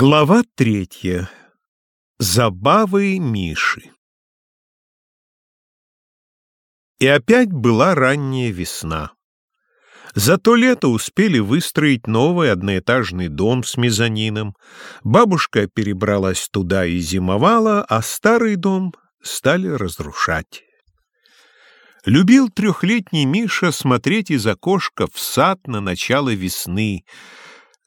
Глава третья. Забавы Миши. И опять была ранняя весна. За то лето успели выстроить новый одноэтажный дом с мезонином. Бабушка перебралась туда и зимовала, а старый дом стали разрушать. Любил трехлетний Миша смотреть из окошка в сад на начало весны —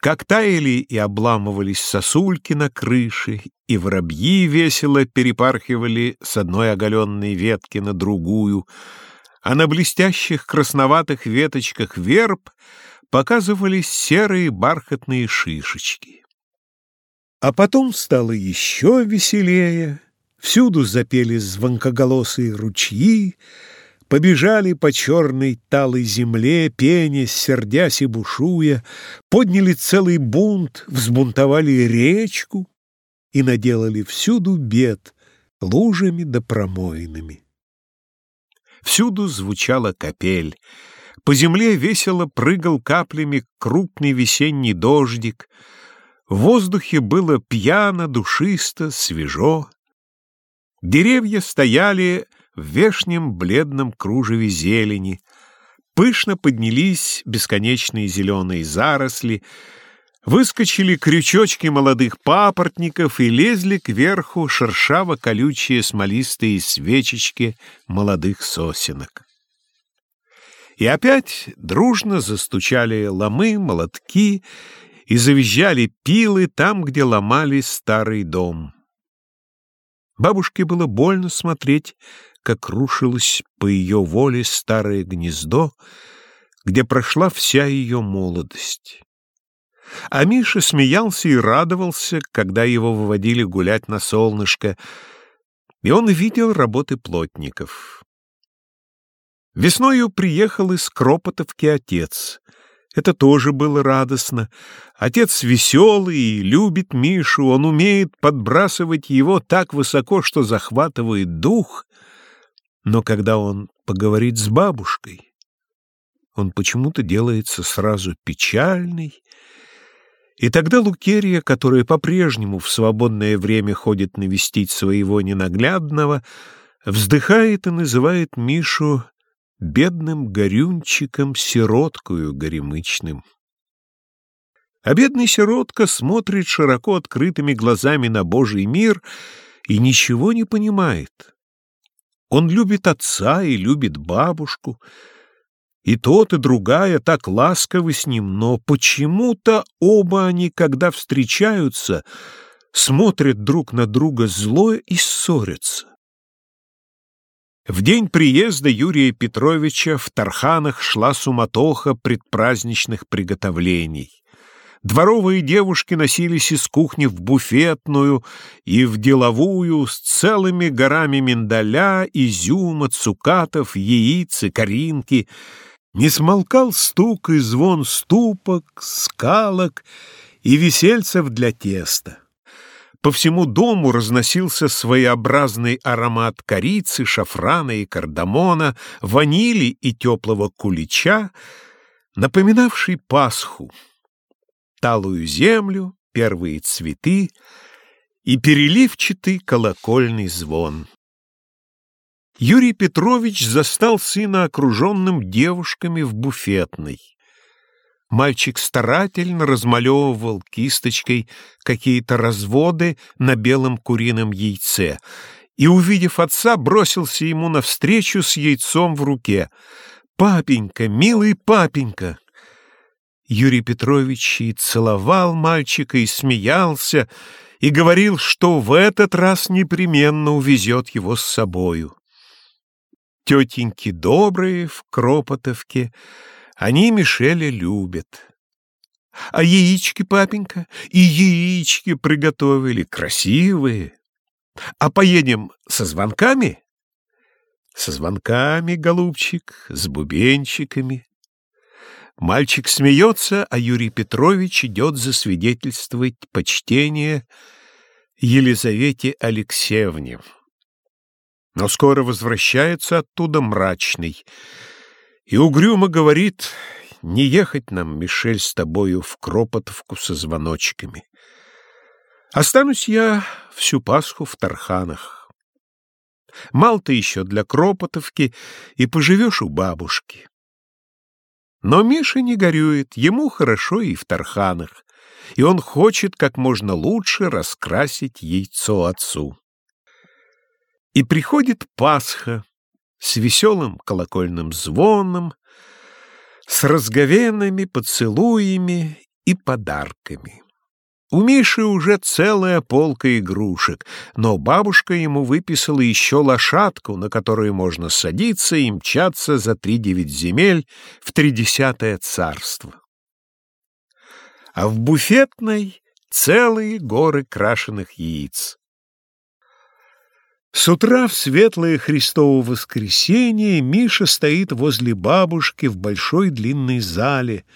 как таяли и обламывались сосульки на крыше, и воробьи весело перепархивали с одной оголенной ветки на другую, а на блестящих красноватых веточках верб показывались серые бархатные шишечки. А потом стало еще веселее, всюду запели звонкоголосые ручьи, побежали по черной талой земле, пеня, сердясь и бушуя, подняли целый бунт, взбунтовали речку и наделали всюду бед лужами да промоинами. Всюду звучала капель, по земле весело прыгал каплями крупный весенний дождик, в воздухе было пьяно, душисто, свежо. Деревья стояли в вешнем бледном кружеве зелени. Пышно поднялись бесконечные зеленые заросли, выскочили крючочки молодых папоротников и лезли кверху шершаво-колючие смолистые свечечки молодых сосенок. И опять дружно застучали ломы, молотки и завизжали пилы там, где ломали старый дом. Бабушке было больно смотреть как рушилось по ее воле старое гнездо, где прошла вся ее молодость. А Миша смеялся и радовался, когда его выводили гулять на солнышко, и он видел работы плотников. Весною приехал из Кропотовки отец. Это тоже было радостно. Отец веселый и любит Мишу, он умеет подбрасывать его так высоко, что захватывает дух, но когда он поговорит с бабушкой, он почему-то делается сразу печальный, и тогда Лукерия, которая по-прежнему в свободное время ходит навестить своего ненаглядного, вздыхает и называет Мишу бедным горюнчиком, сироткою горемычным. А бедный сиротка смотрит широко открытыми глазами на Божий мир и ничего не понимает. Он любит отца и любит бабушку, и тот, и другая так ласковы с ним, но почему-то оба они, когда встречаются, смотрят друг на друга зло и ссорятся. В день приезда Юрия Петровича в Тарханах шла суматоха предпраздничных приготовлений. Дворовые девушки носились из кухни в буфетную и в деловую с целыми горами миндаля, изюма, цукатов, яиц и коринки. Не смолкал стук и звон ступок, скалок и весельцев для теста. По всему дому разносился своеобразный аромат корицы, шафрана и кардамона, ванили и теплого кулича, напоминавший Пасху талую землю, первые цветы и переливчатый колокольный звон. Юрий Петрович застал сына окруженным девушками в буфетной. Мальчик старательно размалевывал кисточкой какие-то разводы на белом курином яйце и, увидев отца, бросился ему навстречу с яйцом в руке. «Папенька, милый папенька!» Юрий Петрович и целовал мальчика, и смеялся, и говорил, что в этот раз непременно увезет его с собою. Тетеньки добрые в Кропотовке, они Мишеля любят. А яички, папенька, и яички приготовили, красивые. А поедем со звонками? Со звонками, голубчик, с бубенчиками. Мальчик смеется, а Юрий Петрович идет засвидетельствовать почтение Елизавете Алексеевне. Но скоро возвращается оттуда мрачный и угрюмо говорит, не ехать нам, Мишель, с тобою в Кропотовку со звоночками. Останусь я всю Пасху в Тарханах. Мал-то еще для Кропотовки, и поживешь у бабушки. Но Миша не горюет, ему хорошо и в Тарханах, и он хочет как можно лучше раскрасить яйцо отцу. И приходит Пасха с веселым колокольным звоном, с разговенными поцелуями и подарками. У Миши уже целая полка игрушек, но бабушка ему выписала еще лошадку, на которую можно садиться и мчаться за три девять земель в тридесятое царство. А в буфетной целые горы крашеных яиц. С утра в светлое Христово воскресенье Миша стоит возле бабушки в большой длинной зале —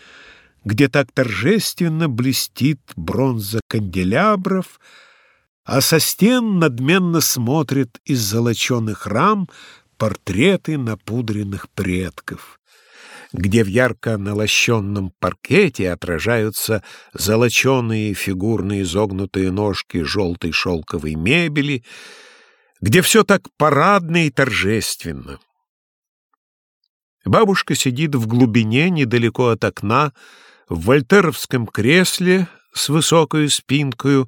где так торжественно блестит бронза канделябров, а со стен надменно смотрят из золоченых рам портреты напудренных предков, где в ярко налощенном паркете отражаются золоченые фигурные изогнутые ножки желтой шелковой мебели, где все так парадно и торжественно. Бабушка сидит в глубине, недалеко от окна, в вольтеровском кресле с высокой спинкой,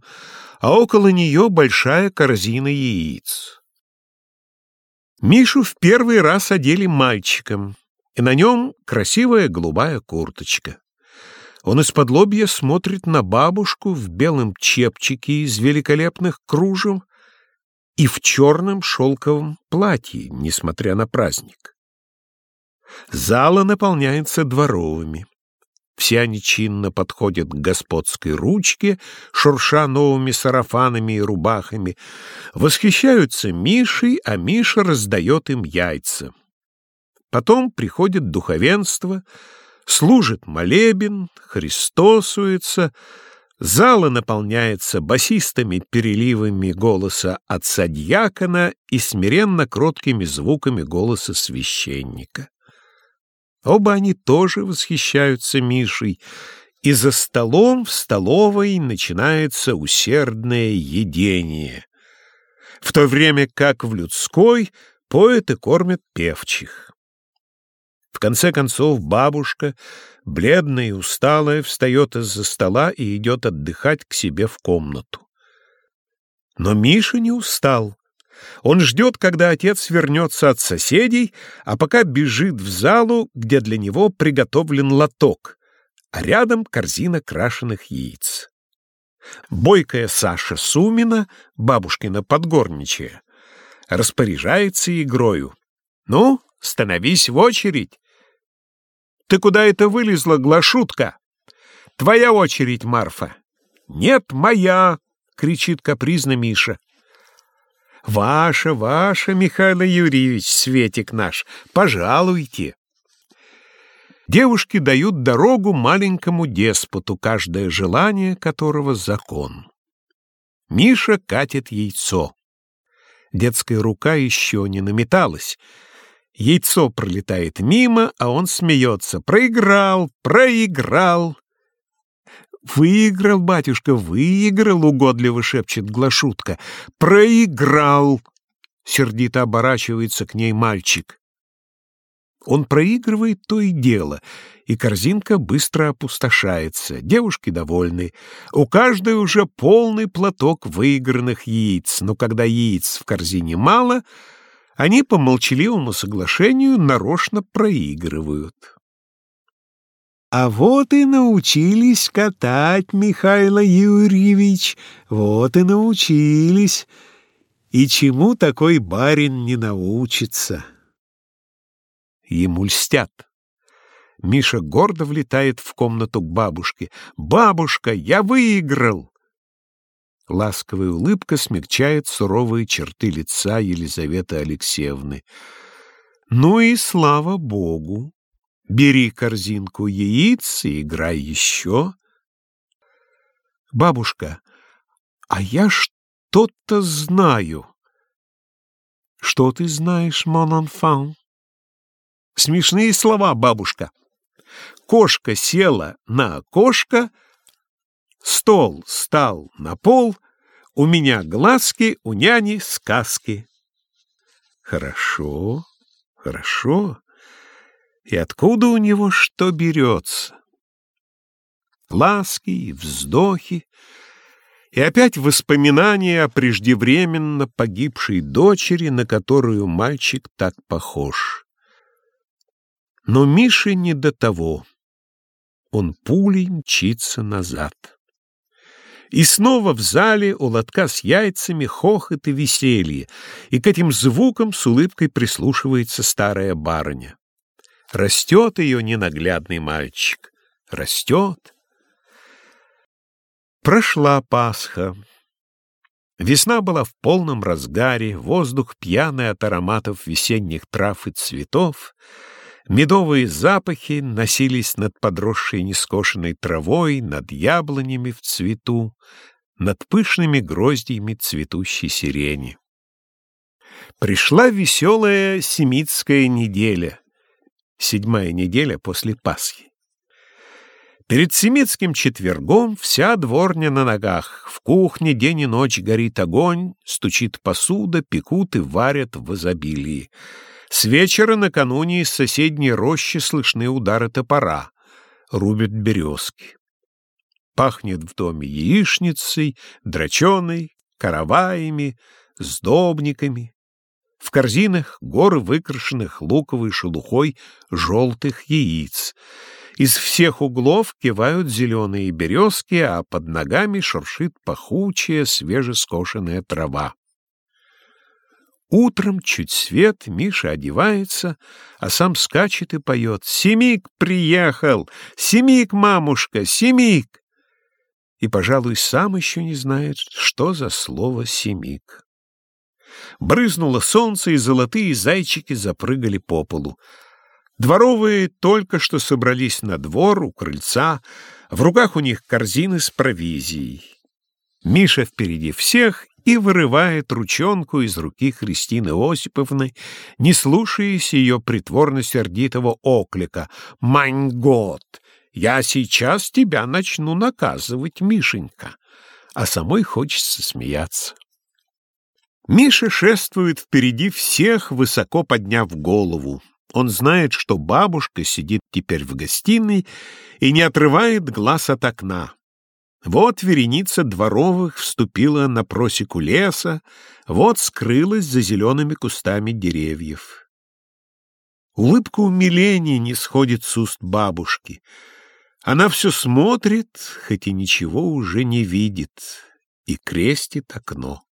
а около нее большая корзина яиц. Мишу в первый раз одели мальчиком, и на нем красивая голубая курточка. Он из-под лобья смотрит на бабушку в белом чепчике из великолепных кружев и в черном шелковом платье, несмотря на праздник. Зала наполняется дворовыми. Все они чинно подходят к господской ручке, шурша новыми сарафанами и рубахами, восхищаются Мишей, а Миша раздает им яйца. Потом приходит духовенство, служит молебен, христосуется, зала наполняется басистыми переливами голоса отца дьякона и смиренно кроткими звуками голоса священника. Оба они тоже восхищаются Мишей, и за столом в столовой начинается усердное едение, в то время как в людской поэты кормят певчих. В конце концов бабушка, бледная и усталая, встает из-за стола и идет отдыхать к себе в комнату. Но Миша не устал. Он ждет, когда отец вернется от соседей, а пока бежит в залу, где для него приготовлен лоток, а рядом корзина крашеных яиц. Бойкая Саша Сумина, бабушкина подгорничая, распоряжается игрою. «Ну, становись в очередь!» «Ты куда это вылезла, глашутка?» «Твоя очередь, Марфа!» «Нет, моя!» — кричит капризно Миша. Ваша, ваша, Михаил Юрьевич, Светик наш, пожалуйте. Девушки дают дорогу маленькому деспоту, каждое желание которого закон. Миша катит яйцо. Детская рука еще не наметалась. Яйцо пролетает мимо, а он смеется. Проиграл, проиграл. «Выиграл, батюшка, выиграл!» — угодливо шепчет Глашутка. «Проиграл!» — сердито оборачивается к ней мальчик. Он проигрывает то и дело, и корзинка быстро опустошается. Девушки довольны. У каждой уже полный платок выигранных яиц, но когда яиц в корзине мало, они по молчаливому соглашению нарочно проигрывают. А вот и научились катать, Михаил Юрьевич, вот и научились. И чему такой барин не научится? Ему льстят. Миша гордо влетает в комнату к бабушке. «Бабушка, я выиграл!» Ласковая улыбка смягчает суровые черты лица Елизаветы Алексеевны. «Ну и слава Богу!» Бери корзинку яиц и играй еще. Бабушка, а я что-то знаю. Что ты знаешь, мон Смешные слова, бабушка. Кошка села на окошко, стол стал на пол, У меня глазки, у няни сказки. Хорошо, хорошо. И откуда у него что берется? Ласки и вздохи, и опять воспоминания о преждевременно погибшей дочери, на которую мальчик так похож. Но Мише не до того. Он пулей мчится назад. И снова в зале у лотка с яйцами хохот и веселье, и к этим звукам с улыбкой прислушивается старая барыня. Растет ее ненаглядный мальчик, растет. Прошла Пасха. Весна была в полном разгаре, воздух пьяный от ароматов весенних трав и цветов, Медовые запахи носились над подросшей нескошенной травой, над яблонями в цвету, над пышными гроздьями цветущей сирени. Пришла веселая семитская неделя, седьмая неделя после Пасхи. Перед семитским четвергом вся дворня на ногах, в кухне день и ночь горит огонь, стучит посуда, пекут и варят в изобилии. С вечера накануне из соседней рощи слышны удары топора, рубят березки. Пахнет в доме яичницей, драченой, караваями, сдобниками. В корзинах горы выкрашенных луковой шелухой желтых яиц. Из всех углов кивают зеленые березки, а под ногами шуршит пахучая свежескошенная трава. Утром, чуть свет, Миша одевается, а сам скачет и поет. «Семик приехал! Семик, мамушка, семик!» И, пожалуй, сам еще не знает, что за слово «семик». Брызнуло солнце, и золотые зайчики запрыгали по полу. Дворовые только что собрались на двор у крыльца, в руках у них корзины с провизией. Миша впереди всех и вырывает ручонку из руки Христины Осиповны, не слушаясь ее притворно-сердитого оклика. «Майн год! Я сейчас тебя начну наказывать, Мишенька!» А самой хочется смеяться. Миша шествует впереди всех, высоко подняв голову. Он знает, что бабушка сидит теперь в гостиной и не отрывает глаз от окна. Вот вереница дворовых вступила на просеку леса, вот скрылась за зелеными кустами деревьев. Улыбка умиления не сходит с уст бабушки. Она все смотрит, хоть и ничего уже не видит, и крестит окно.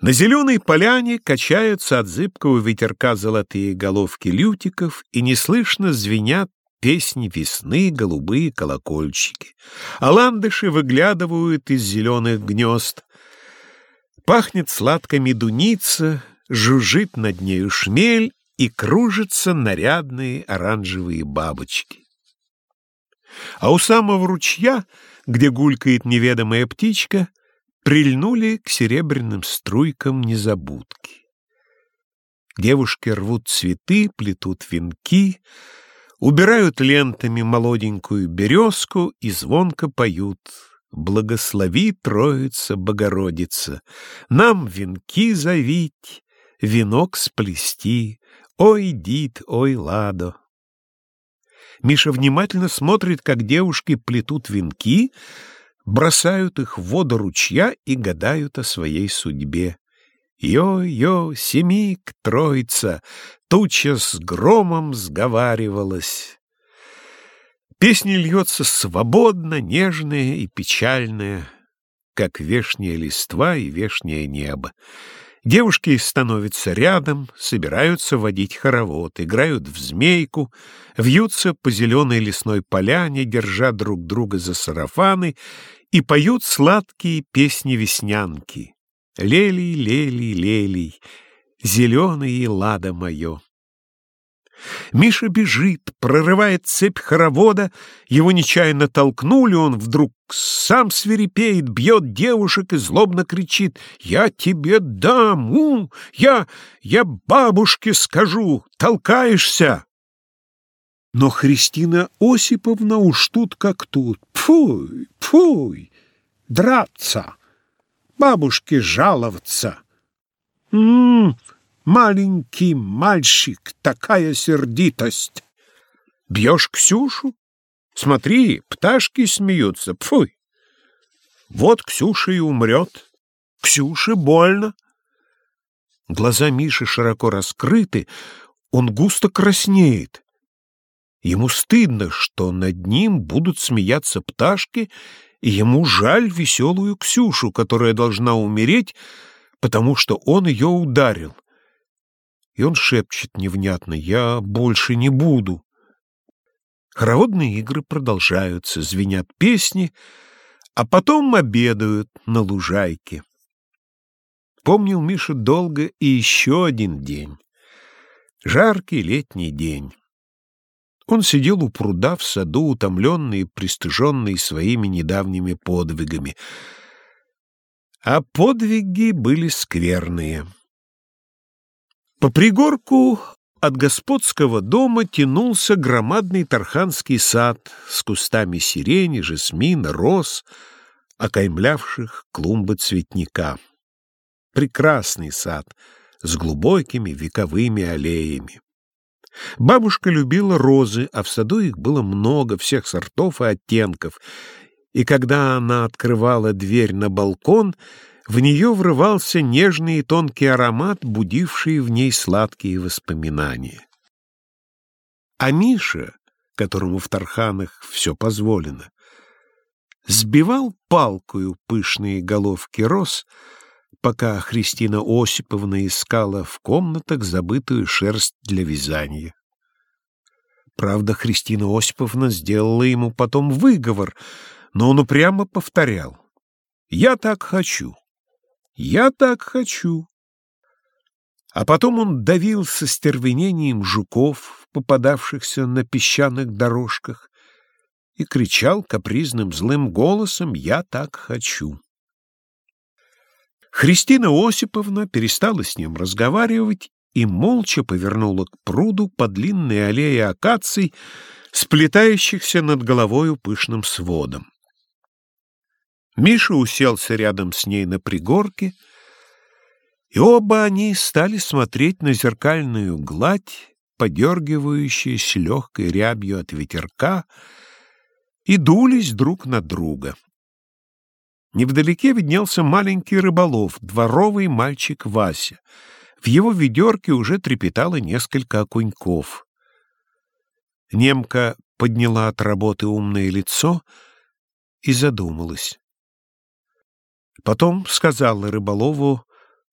На зеленой поляне качаются от зыбкого ветерка золотые головки лютиков и неслышно звенят песни весны, голубые колокольчики. А ландыши выглядывают из зеленых гнезд. Пахнет сладко медуница, жужжит над нею шмель и кружатся нарядные оранжевые бабочки. А у самого ручья, где гулькает неведомая птичка, прильнули к серебряным струйкам незабудки. Девушки рвут цветы, плетут венки, убирают лентами молоденькую березку и звонко поют. Благослови, Троица Богородица, нам венки завить, венок сплести, ой, дит, ой, ладо. Миша внимательно смотрит, как девушки плетут венки, бросают их в воду ручья и гадают о своей судьбе. Йо-йо, семик, троица, туча с громом сговаривалась. Песня льется свободно, нежная и печальная, как вешняя листва и вешнее небо. Девушки становятся рядом, собираются водить хоровод, играют в змейку, вьются по зеленой лесной поляне, держа друг друга за сарафаны, и поют сладкие песни-веснянки. Лелий, лелий, лелий, зеленый лада мое. Миша бежит, прорывает цепь хоровода, его нечаянно толкнули, он вдруг сам свирепеет, бьет девушек и злобно кричит «Я тебе дам! У! Я... я бабушке скажу! Толкаешься!» Но Христина Осиповна уж тут как тут. Фуй, фуй, драться! бабушке жаловаться. М -м, маленький мальчик, такая сердитость. Бьешь Ксюшу? Смотри, пташки смеются. Пфуй! Вот Ксюша и умрет. Ксюше больно. Глаза Миши широко раскрыты, он густо краснеет. Ему стыдно, что над ним будут смеяться пташки, и ему жаль веселую Ксюшу, которая должна умереть, потому что он ее ударил. И он шепчет невнятно «Я больше не буду». Хороводные игры продолжаются, звенят песни, а потом обедают на лужайке. Помнил Миша долго и еще один день. Жаркий летний день. Он сидел у пруда в саду, утомленный и пристыженный своими недавними подвигами. А подвиги были скверные. По пригорку от господского дома тянулся громадный тарханский сад с кустами сирени, жасмина, роз, окаймлявших клумбы цветника. Прекрасный сад с глубокими вековыми аллеями. Бабушка любила розы, а в саду их было много, всех сортов и оттенков, и когда она открывала дверь на балкон, в нее врывался нежный и тонкий аромат, будивший в ней сладкие воспоминания. А Миша, которому в Тарханах все позволено, сбивал палкою пышные головки роз, пока Христина Осиповна искала в комнатах забытую шерсть для вязания. Правда, Христина Осиповна сделала ему потом выговор, но он упрямо повторял. «Я так хочу! Я так хочу!» А потом он давил со стервенением жуков, попадавшихся на песчаных дорожках, и кричал капризным злым голосом «Я так хочу!» Христина Осиповна перестала с ним разговаривать и молча повернула к пруду по длинной аллее акаций, сплетающихся над головою пышным сводом. Миша уселся рядом с ней на пригорке, и оба они стали смотреть на зеркальную гладь, подергивающуюся легкой рябью от ветерка, и дулись друг на друга. Невдалеке виднелся маленький рыболов, дворовый мальчик Вася. В его ведерке уже трепетало несколько окуньков. Немка подняла от работы умное лицо и задумалась. Потом сказала рыболову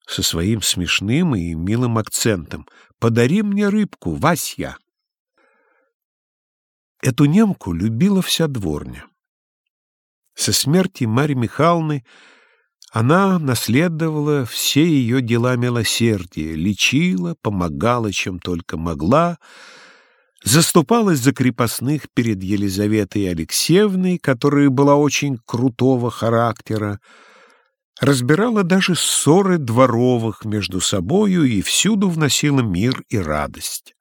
со своим смешным и милым акцентом, «Подари мне рыбку, Вася!» Эту немку любила вся дворня. Со смерти Марьи Михайловны она наследовала все ее дела милосердия, лечила, помогала, чем только могла, заступалась за крепостных перед Елизаветой Алексеевной, которая была очень крутого характера, разбирала даже ссоры дворовых между собою и всюду вносила мир и радость.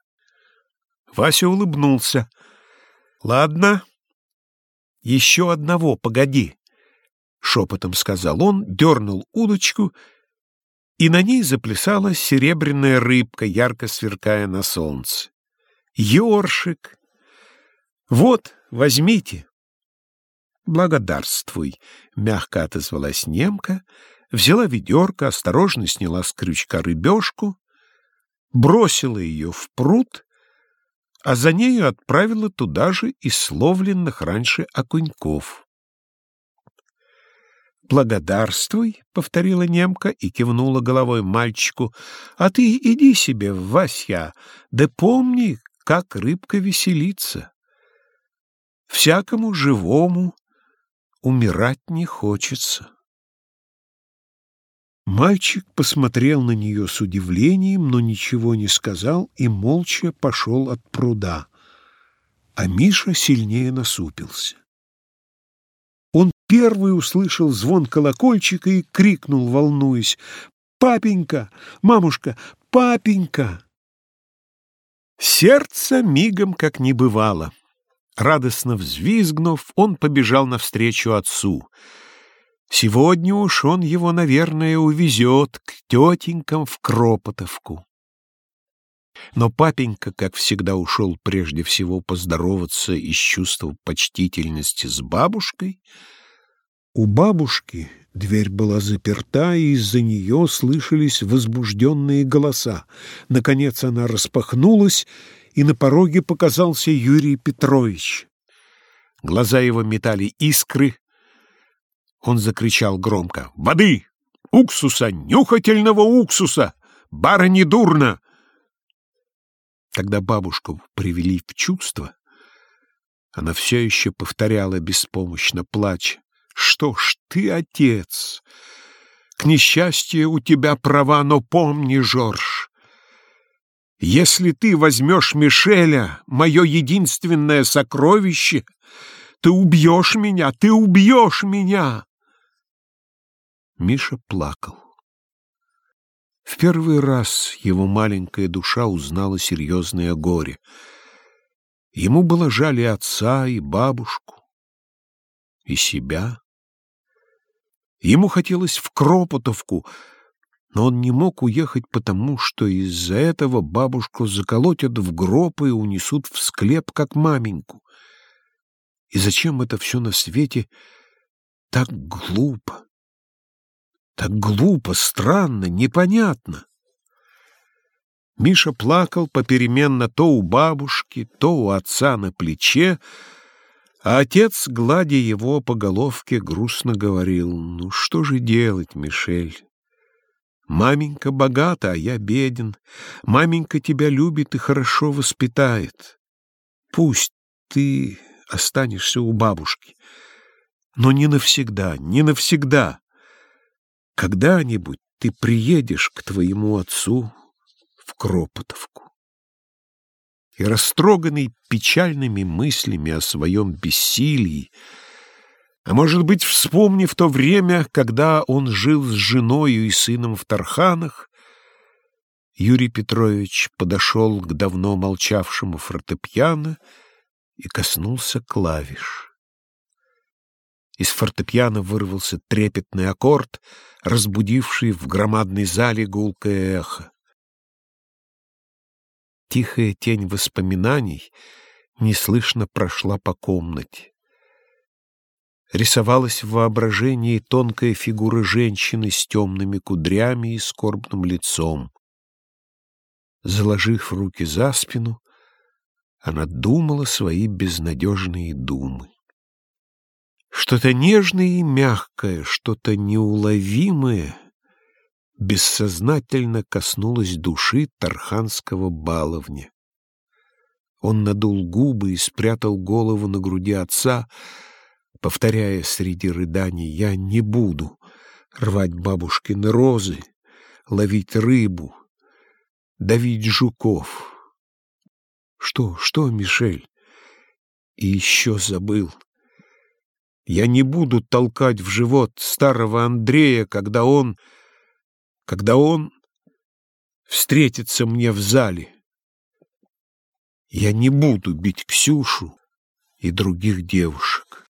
Вася улыбнулся. «Ладно, «Еще одного, погоди!» — шепотом сказал он, дернул удочку, и на ней заплясала серебряная рыбка, ярко сверкая на солнце. «Ёршик! Вот, возьмите!» «Благодарствуй!» — мягко отозвалась немка, взяла ведерко, осторожно сняла с крючка рыбешку, бросила ее в пруд а за нею отправила туда же и словленных раньше окуньков. «Благодарствуй», — повторила немка и кивнула головой мальчику, — «а ты иди себе, Вася, да помни, как рыбка веселится. Всякому живому умирать не хочется». Мальчик посмотрел на нее с удивлением, но ничего не сказал и молча пошел от пруда. А Миша сильнее насупился. Он первый услышал звон колокольчика и крикнул, волнуясь, «Папенька! Мамушка! Папенька!» Сердце мигом как не бывало. Радостно взвизгнув, он побежал навстречу отцу — Сегодня уж он его, наверное, увезет к тетенькам в Кропотовку. Но папенька, как всегда, ушел прежде всего поздороваться из чувства почтительности с бабушкой. У бабушки дверь была заперта, и из-за нее слышались возбужденные голоса. Наконец она распахнулась, и на пороге показался Юрий Петрович. Глаза его метали искры. Он закричал громко. «Воды! Уксуса! Нюхательного уксуса! Барыне дурно!» Когда бабушку привели в чувство, она все еще повторяла беспомощно, плача. «Что ж ты, отец? К несчастью, у тебя права, но помни, Жорж, если ты возьмешь Мишеля, мое единственное сокровище, ты убьешь меня, ты убьешь меня!» Миша плакал. В первый раз его маленькая душа узнала серьезное горе. Ему было жаль и отца, и бабушку, и себя. Ему хотелось в Кропотовку, но он не мог уехать потому, что из-за этого бабушку заколотят в гроб и унесут в склеп, как маменьку. И зачем это все на свете так глупо? Так глупо, странно, непонятно. Миша плакал попеременно то у бабушки, то у отца на плече, а отец, гладя его по головке, грустно говорил, «Ну что же делать, Мишель? Маменька богата, а я беден. Маменька тебя любит и хорошо воспитает. Пусть ты останешься у бабушки, но не навсегда, не навсегда. Когда-нибудь ты приедешь к твоему отцу в Кропотовку. И растроганный печальными мыслями о своем бессилии, а может быть, вспомнив то время, когда он жил с женою и сыном в Тарханах, Юрий Петрович подошел к давно молчавшему фортепиано и коснулся клавиш. Из фортепиано вырвался трепетный аккорд, разбудивший в громадной зале гулкое эхо. Тихая тень воспоминаний неслышно прошла по комнате. Рисовалась в воображении тонкая фигура женщины с темными кудрями и скорбным лицом. Заложив руки за спину, она думала свои безнадежные думы. Что-то нежное и мягкое, что-то неуловимое бессознательно коснулось души тарханского баловня. Он надул губы и спрятал голову на груди отца, повторяя среди рыданий «Я не буду рвать бабушкины розы, ловить рыбу, давить жуков». «Что, что, Мишель?» И еще забыл. Я не буду толкать в живот старого Андрея, когда он... когда он встретится мне в зале. Я не буду бить Ксюшу и других девушек.